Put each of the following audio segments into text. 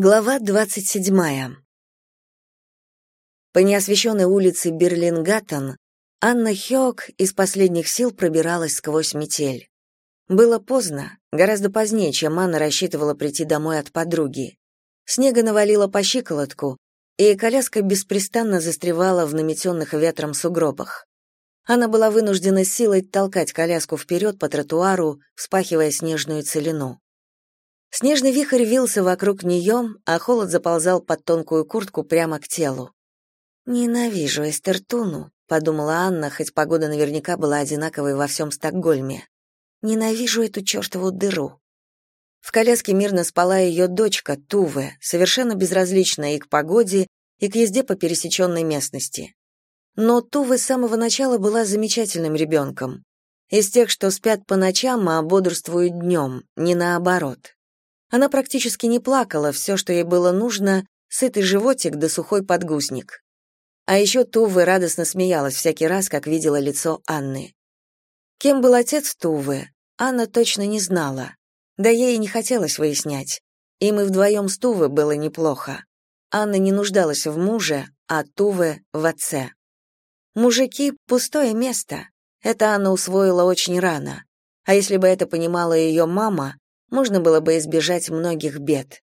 Глава 27. По неосвещенной улице Берлингаттен Анна Хёк из последних сил пробиралась сквозь метель. Было поздно, гораздо позднее, чем Анна рассчитывала прийти домой от подруги. Снега навалило по щиколотку, и коляска беспрестанно застревала в наметенных ветром сугробах. Анна была вынуждена силой толкать коляску вперед по тротуару, вспахивая снежную целину. Снежный вихрь вился вокруг нее, а холод заползал под тонкую куртку прямо к телу. «Ненавижу Эстертуну», — подумала Анна, хоть погода наверняка была одинаковой во всем Стокгольме. «Ненавижу эту чертову дыру». В коляске мирно спала ее дочка, Туве, совершенно безразличная и к погоде, и к езде по пересеченной местности. Но Туве с самого начала была замечательным ребенком. Из тех, что спят по ночам, а бодрствуют днем, не наоборот. Она практически не плакала, все, что ей было нужно, сытый животик да сухой подгузник. А еще Тувы радостно смеялась всякий раз, как видела лицо Анны. Кем был отец Тувы, Анна точно не знала. Да ей и не хотелось выяснять. Им и вдвоем с Тувы было неплохо. Анна не нуждалась в муже, а Тувы — в отце. Мужики — пустое место. Это Анна усвоила очень рано. А если бы это понимала ее мама, можно было бы избежать многих бед.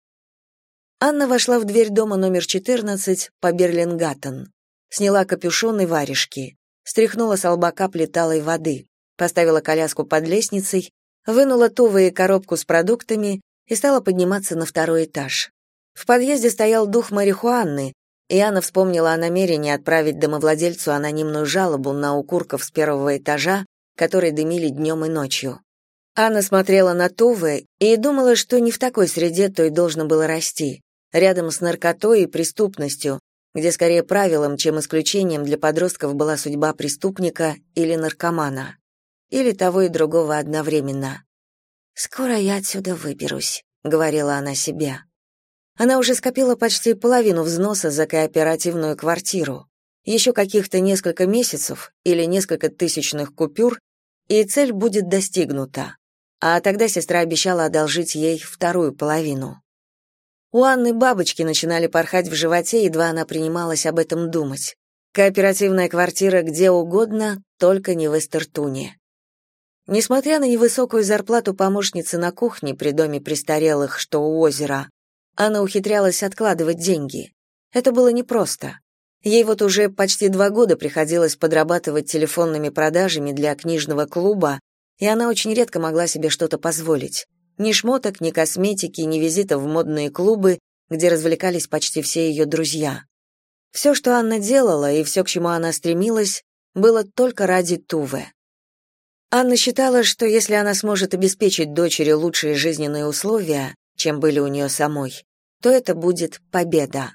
Анна вошла в дверь дома номер 14 по Берлингаттен, сняла капюшон и варежки, стряхнула с лба капли талой воды, поставила коляску под лестницей, вынула тувы и коробку с продуктами и стала подниматься на второй этаж. В подъезде стоял дух марихуаны, и Анна вспомнила о намерении отправить домовладельцу анонимную жалобу на укурков с первого этажа, которые дымили днем и ночью. Анна смотрела на Тувы и думала, что не в такой среде то и должно было расти, рядом с наркотой и преступностью, где скорее правилом, чем исключением для подростков была судьба преступника или наркомана, или того и другого одновременно. «Скоро я отсюда выберусь», — говорила она себе. Она уже скопила почти половину взноса за кооперативную квартиру. Еще каких-то несколько месяцев или несколько тысячных купюр, и цель будет достигнута а тогда сестра обещала одолжить ей вторую половину. У Анны бабочки начинали порхать в животе, едва она принималась об этом думать. Кооперативная квартира где угодно, только не в Эстертуне. Несмотря на невысокую зарплату помощницы на кухне при доме престарелых, что у озера, она ухитрялась откладывать деньги. Это было непросто. Ей вот уже почти два года приходилось подрабатывать телефонными продажами для книжного клуба и она очень редко могла себе что-то позволить. Ни шмоток, ни косметики, ни визитов в модные клубы, где развлекались почти все ее друзья. Все, что Анна делала, и все, к чему она стремилась, было только ради Туве. Анна считала, что если она сможет обеспечить дочери лучшие жизненные условия, чем были у нее самой, то это будет победа.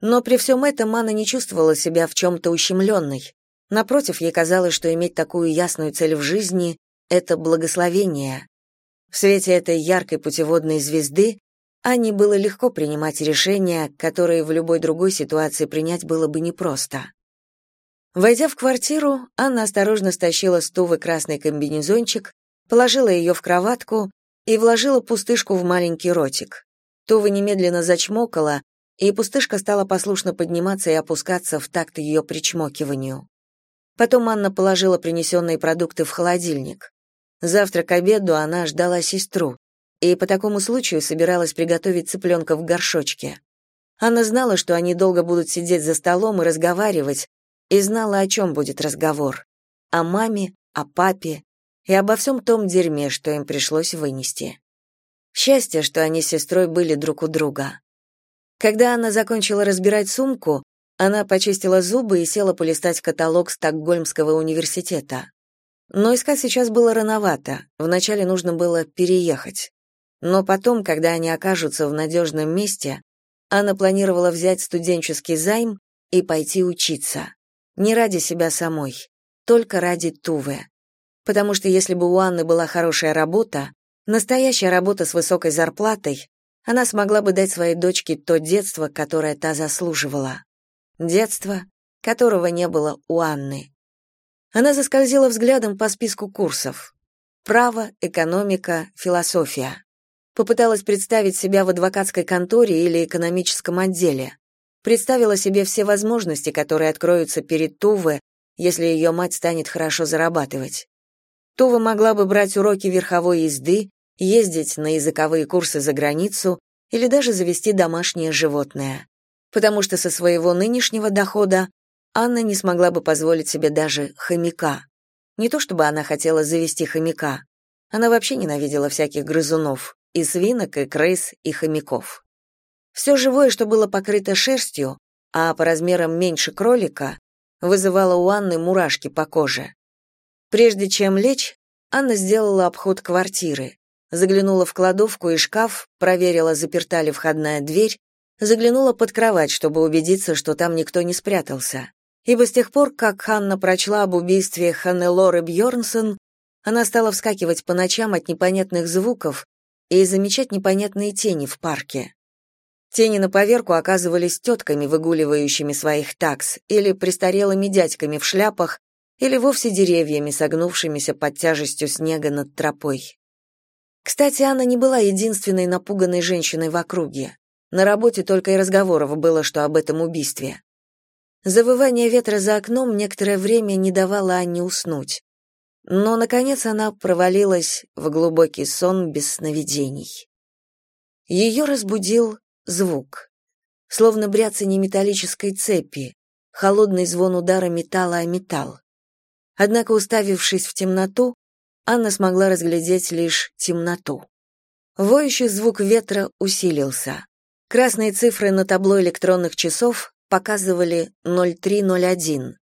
Но при всем этом Анна не чувствовала себя в чем-то ущемленной. Напротив, ей казалось, что иметь такую ясную цель в жизни это благословение. В свете этой яркой путеводной звезды Анне было легко принимать решения, которые в любой другой ситуации принять было бы непросто. Войдя в квартиру, Анна осторожно стащила с Тувы красный комбинезончик, положила ее в кроватку и вложила пустышку в маленький ротик. Тува немедленно зачмокала, и пустышка стала послушно подниматься и опускаться в такт ее причмокиванию. Потом Анна положила принесенные продукты в холодильник. Завтра к обеду она ждала сестру и по такому случаю собиралась приготовить цыпленка в горшочке. Она знала, что они долго будут сидеть за столом и разговаривать, и знала, о чем будет разговор. О маме, о папе и обо всем том дерьме, что им пришлось вынести. Счастье, что они с сестрой были друг у друга. Когда она закончила разбирать сумку, она почистила зубы и села полистать каталог Стокгольмского университета. Но искать сейчас было рановато, вначале нужно было переехать. Но потом, когда они окажутся в надежном месте, Анна планировала взять студенческий займ и пойти учиться. Не ради себя самой, только ради Тувы. Потому что если бы у Анны была хорошая работа, настоящая работа с высокой зарплатой, она смогла бы дать своей дочке то детство, которое та заслуживала. Детство, которого не было у Анны. Она заскользила взглядом по списку курсов. Право, экономика, философия. Попыталась представить себя в адвокатской конторе или экономическом отделе. Представила себе все возможности, которые откроются перед Туве, если ее мать станет хорошо зарабатывать. Тува могла бы брать уроки верховой езды, ездить на языковые курсы за границу или даже завести домашнее животное. Потому что со своего нынешнего дохода Анна не смогла бы позволить себе даже хомяка. Не то чтобы она хотела завести хомяка. Она вообще ненавидела всяких грызунов, и свинок, и крыс, и хомяков. Все живое, что было покрыто шерстью, а по размерам меньше кролика, вызывало у Анны мурашки по коже. Прежде чем лечь, Анна сделала обход квартиры, заглянула в кладовку и шкаф, проверила, заперта ли входная дверь, заглянула под кровать, чтобы убедиться, что там никто не спрятался. Ибо с тех пор, как Ханна прочла об убийстве Ханнелоры Бьорнсон, она стала вскакивать по ночам от непонятных звуков и замечать непонятные тени в парке. Тени на поверку оказывались тетками, выгуливающими своих такс, или престарелыми дядьками в шляпах, или вовсе деревьями, согнувшимися под тяжестью снега над тропой. Кстати, Анна не была единственной напуганной женщиной в округе. На работе только и разговоров было, что об этом убийстве. Завывание ветра за окном некоторое время не давало Анне уснуть. Но, наконец, она провалилась в глубокий сон без сновидений. Ее разбудил звук. Словно бряцание металлической цепи, холодный звон удара металла о металл. Однако, уставившись в темноту, Анна смогла разглядеть лишь темноту. Воющий звук ветра усилился. Красные цифры на табло электронных часов показывали 0301.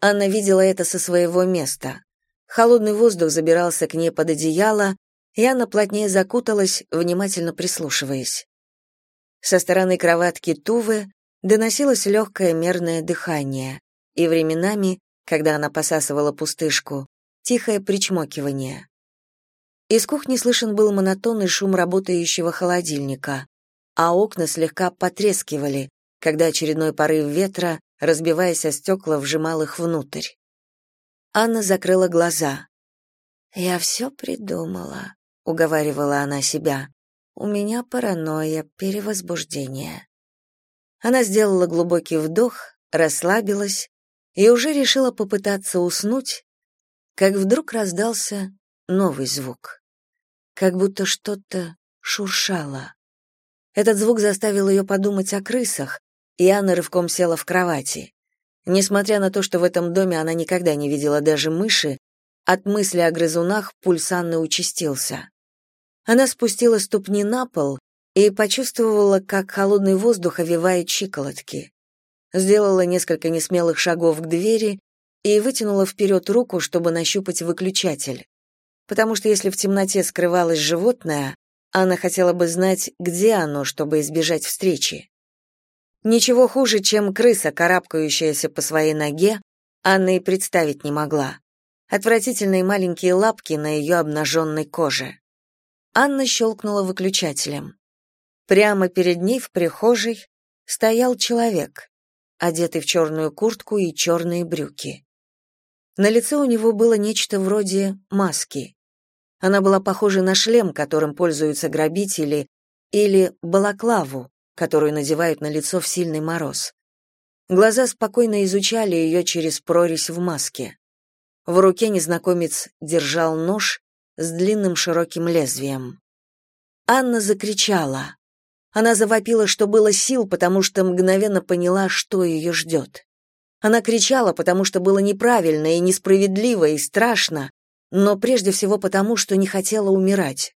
Анна видела это со своего места. Холодный воздух забирался к ней под одеяло, и Анна плотнее закуталась, внимательно прислушиваясь. Со стороны кроватки Тувы доносилось легкое мерное дыхание, и временами, когда она посасывала пустышку, тихое причмокивание. Из кухни слышен был монотонный шум работающего холодильника, а окна слегка потрескивали, когда очередной порыв ветра, разбиваясь о стекла, вжимал их внутрь. Анна закрыла глаза. «Я все придумала», — уговаривала она себя. «У меня паранойя, перевозбуждение». Она сделала глубокий вдох, расслабилась и уже решила попытаться уснуть, как вдруг раздался новый звук. Как будто что-то шуршало. Этот звук заставил ее подумать о крысах, и Анна рывком села в кровати. Несмотря на то, что в этом доме она никогда не видела даже мыши, от мысли о грызунах пульс Анны участился. Она спустила ступни на пол и почувствовала, как холодный воздух овивает щиколотки. Сделала несколько несмелых шагов к двери и вытянула вперед руку, чтобы нащупать выключатель. Потому что если в темноте скрывалось животное, она хотела бы знать, где оно, чтобы избежать встречи. Ничего хуже, чем крыса, карабкающаяся по своей ноге, Анна и представить не могла. Отвратительные маленькие лапки на ее обнаженной коже. Анна щелкнула выключателем. Прямо перед ней в прихожей стоял человек, одетый в черную куртку и черные брюки. На лице у него было нечто вроде маски. Она была похожа на шлем, которым пользуются грабители, или балаклаву, которую надевают на лицо в сильный мороз. Глаза спокойно изучали ее через прорезь в маске. В руке незнакомец держал нож с длинным широким лезвием. Анна закричала. Она завопила, что было сил, потому что мгновенно поняла, что ее ждет. Она кричала, потому что было неправильно и несправедливо и страшно, но прежде всего потому, что не хотела умирать.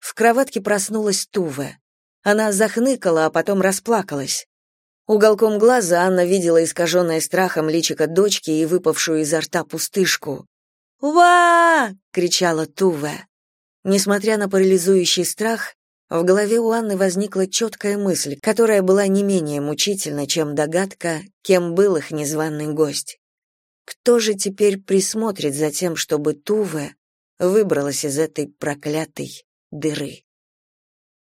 В кроватке проснулась Туве. Она захныкала, а потом расплакалась. Уголком глаза Анна видела искаженное страхом личико дочки и выпавшую изо рта пустышку. «Ва!» — кричала Туве. Несмотря на парализующий страх, в голове у Анны возникла четкая мысль, которая была не менее мучительна, чем догадка, кем был их незваный гость. Кто же теперь присмотрит за тем, чтобы Туве выбралась из этой проклятой дыры?